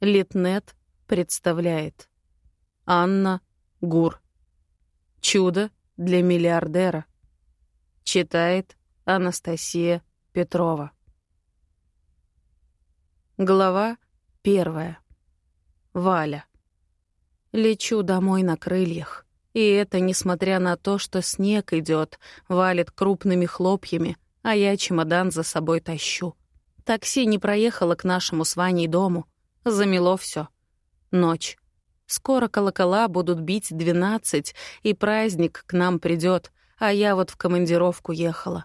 Литнет представляет. Анна Гур. Чудо для миллиардера. Читает Анастасия Петрова. Глава первая. Валя. Лечу домой на крыльях. И это несмотря на то, что снег идет, валит крупными хлопьями, а я чемодан за собой тащу. Такси не проехало к нашему с Ваней дому. Замело все. Ночь. Скоро колокола будут бить двенадцать, и праздник к нам придет, а я вот в командировку ехала.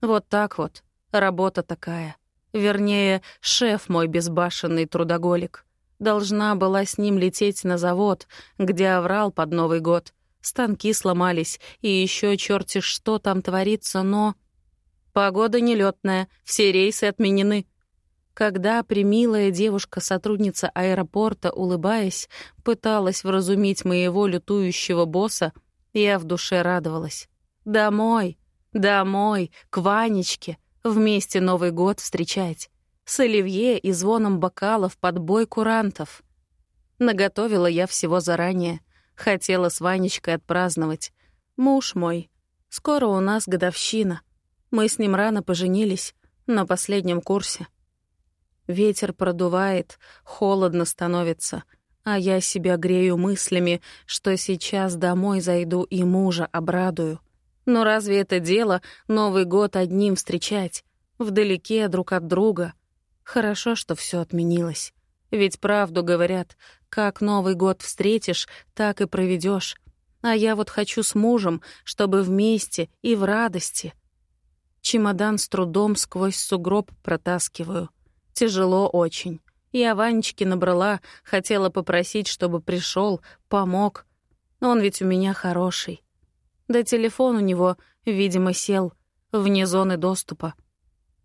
Вот так вот. Работа такая. Вернее, шеф мой безбашенный трудоголик. Должна была с ним лететь на завод, где оврал под Новый год. Станки сломались, и еще черти что там творится, но... Погода нелетная, все рейсы отменены. Когда примилая девушка-сотрудница аэропорта, улыбаясь, пыталась вразумить моего лютующего босса, я в душе радовалась. «Домой! Домой! К Ванечке! Вместе Новый год встречать! С оливье и звоном бокалов под бой курантов!» Наготовила я всего заранее. Хотела с Ванечкой отпраздновать. Муж мой. Скоро у нас годовщина. Мы с ним рано поженились, на последнем курсе. Ветер продувает, холодно становится, а я себя грею мыслями, что сейчас домой зайду и мужа обрадую. Но разве это дело Новый год одним встречать, вдалеке друг от друга? Хорошо, что все отменилось. Ведь правду говорят, как Новый год встретишь, так и проведешь. А я вот хочу с мужем, чтобы вместе и в радости. Чемодан с трудом сквозь сугроб протаскиваю. Тяжело очень. Я Ванечке набрала, хотела попросить, чтобы пришел, помог. Он ведь у меня хороший. Да телефон у него, видимо, сел, вне зоны доступа.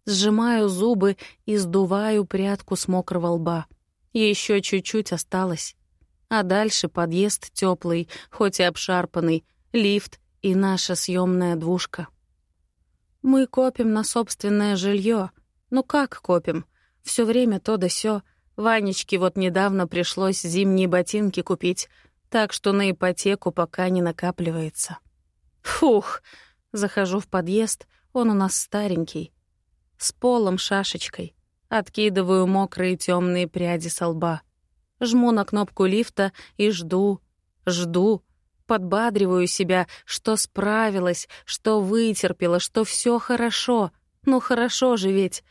Сжимаю зубы и сдуваю прядку с мокрого лба. Еще чуть-чуть осталось. А дальше подъезд теплый, хоть и обшарпанный, лифт и наша съемная двушка. Мы копим на собственное жилье. Ну как копим? Все время то да сё. Ванечке вот недавно пришлось зимние ботинки купить, так что на ипотеку пока не накапливается. Фух! Захожу в подъезд, он у нас старенький. С полом шашечкой. Откидываю мокрые темные пряди со лба. Жму на кнопку лифта и жду, жду. Подбадриваю себя, что справилась, что вытерпела, что все хорошо. Ну хорошо же ведь.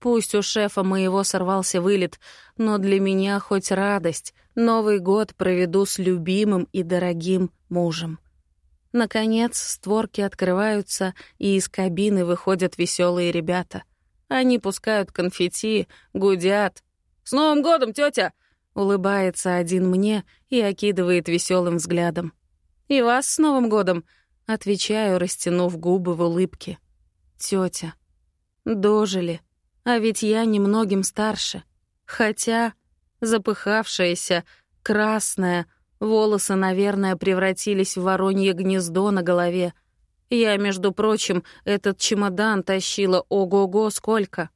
Пусть у шефа моего сорвался вылет, но для меня хоть радость. Новый год проведу с любимым и дорогим мужем. Наконец, створки открываются, и из кабины выходят веселые ребята. Они пускают конфетти, гудят. «С Новым годом, тетя! Улыбается один мне и окидывает веселым взглядом. «И вас с Новым годом!» — отвечаю, растянув губы в улыбке. Тетя, Дожили. А ведь я немногим старше. Хотя запыхавшаяся, красная, волосы, наверное, превратились в воронье гнездо на голове. Я, между прочим, этот чемодан тащила ого-го сколько.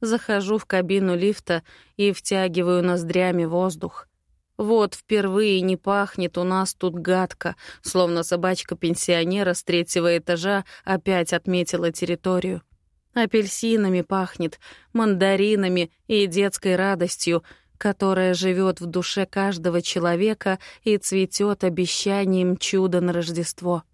Захожу в кабину лифта и втягиваю ноздрями воздух. Вот впервые не пахнет у нас тут гадко, словно собачка-пенсионера с третьего этажа опять отметила территорию. Апельсинами пахнет, мандаринами и детской радостью, которая живет в душе каждого человека и цветет обещанием чуда на Рождество.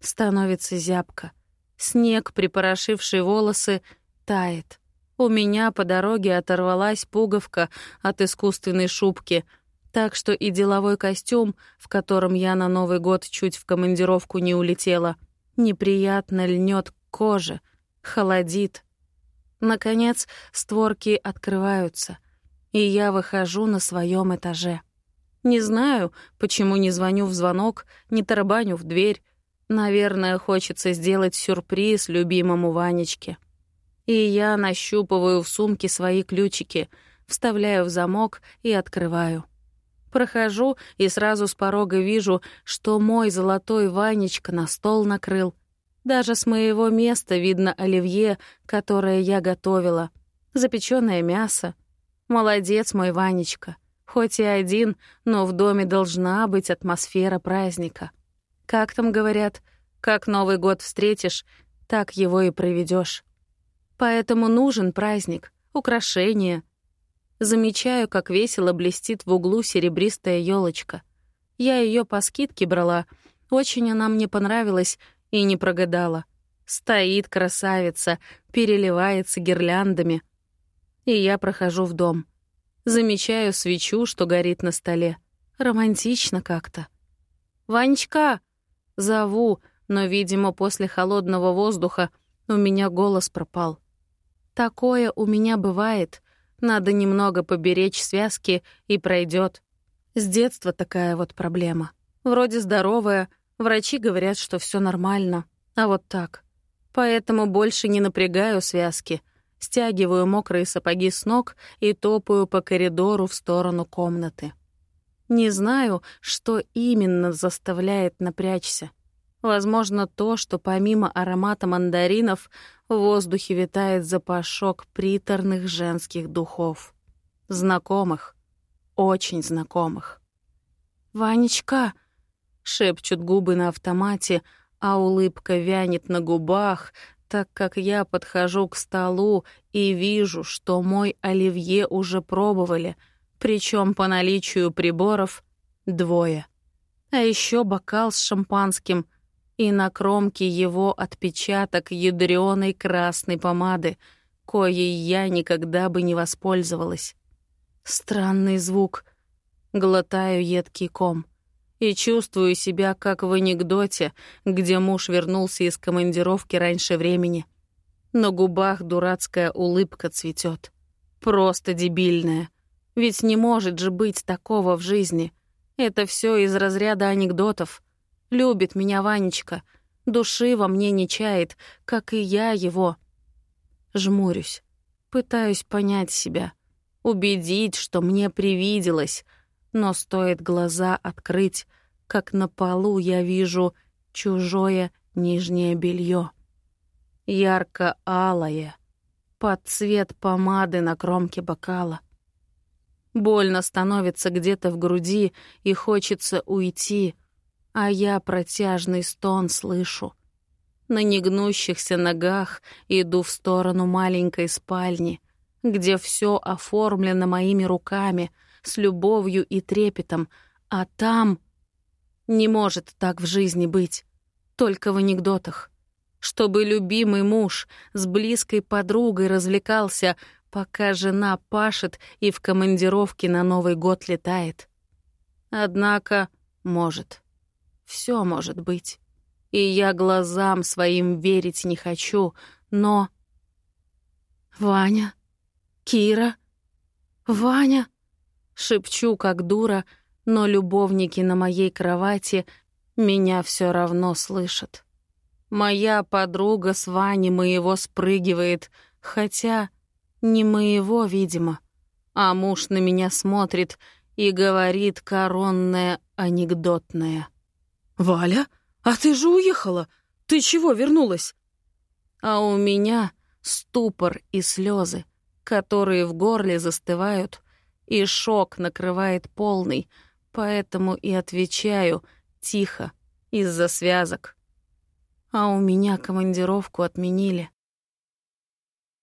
Становится зябко. Снег, припорошивший волосы, тает. У меня по дороге оторвалась пуговка от искусственной шубки, так что и деловой костюм, в котором я на Новый год чуть в командировку не улетела, неприятно льнет к коже — холодит. Наконец, створки открываются, и я выхожу на своем этаже. Не знаю, почему не звоню в звонок, не тарабаню в дверь. Наверное, хочется сделать сюрприз любимому Ванечке. И я нащупываю в сумке свои ключики, вставляю в замок и открываю. Прохожу и сразу с порога вижу, что мой золотой Ванечка на стол накрыл — даже с моего места видно оливье, которое я готовила, запеченное мясо. Молодец мой Ванечка. Хоть и один, но в доме должна быть атмосфера праздника. Как там говорят, как Новый год встретишь, так его и проведешь. Поэтому нужен праздник, украшения. Замечаю, как весело блестит в углу серебристая елочка. Я ее по скидке брала, очень она мне понравилась и не прогадала. Стоит красавица, переливается гирляндами. И я прохожу в дом. Замечаю свечу, что горит на столе. Романтично как-то. «Ванечка!» Зову, но, видимо, после холодного воздуха у меня голос пропал. Такое у меня бывает. Надо немного поберечь связки, и пройдет. С детства такая вот проблема. Вроде здоровая, врачи говорят, что все нормально, а вот так — Поэтому больше не напрягаю связки, стягиваю мокрые сапоги с ног и топаю по коридору в сторону комнаты. Не знаю, что именно заставляет напрячься. Возможно, то, что помимо аромата мандаринов в воздухе витает запашок приторных женских духов. Знакомых, очень знакомых. «Ванечка!» — шепчут губы на автомате, а улыбка вянет на губах, так как я подхожу к столу и вижу, что мой оливье уже пробовали, причем по наличию приборов двое. А еще бокал с шампанским, и на кромке его отпечаток ядреной красной помады, коей я никогда бы не воспользовалась. Странный звук. Глотаю едкий ком — и чувствую себя как в анекдоте, где муж вернулся из командировки раньше времени. На губах дурацкая улыбка цветет. Просто дебильная. Ведь не может же быть такого в жизни. Это все из разряда анекдотов. Любит меня Ванечка. Души во мне не чает, как и я его. Жмурюсь. Пытаюсь понять себя. Убедить, что мне привиделось — но стоит глаза открыть, как на полу я вижу чужое нижнее белье, Ярко-алое, под цвет помады на кромке бокала. Больно становится где-то в груди и хочется уйти, а я протяжный стон слышу. На негнущихся ногах иду в сторону маленькой спальни, где все оформлено моими руками — с любовью и трепетом, а там... Не может так в жизни быть, только в анекдотах. Чтобы любимый муж с близкой подругой развлекался, пока жена пашет и в командировке на Новый год летает. Однако, может, все может быть. И я глазам своим верить не хочу, но... Ваня? Кира? Ваня? Шепчу, как дура, но любовники на моей кровати меня все равно слышат. Моя подруга с Ваней моего спрыгивает, хотя не моего, видимо. А муж на меня смотрит и говорит коронное анекдотное. «Валя, а ты же уехала! Ты чего вернулась?» А у меня ступор и слезы, которые в горле застывают, и шок накрывает полный, поэтому и отвечаю тихо, из-за связок. А у меня командировку отменили.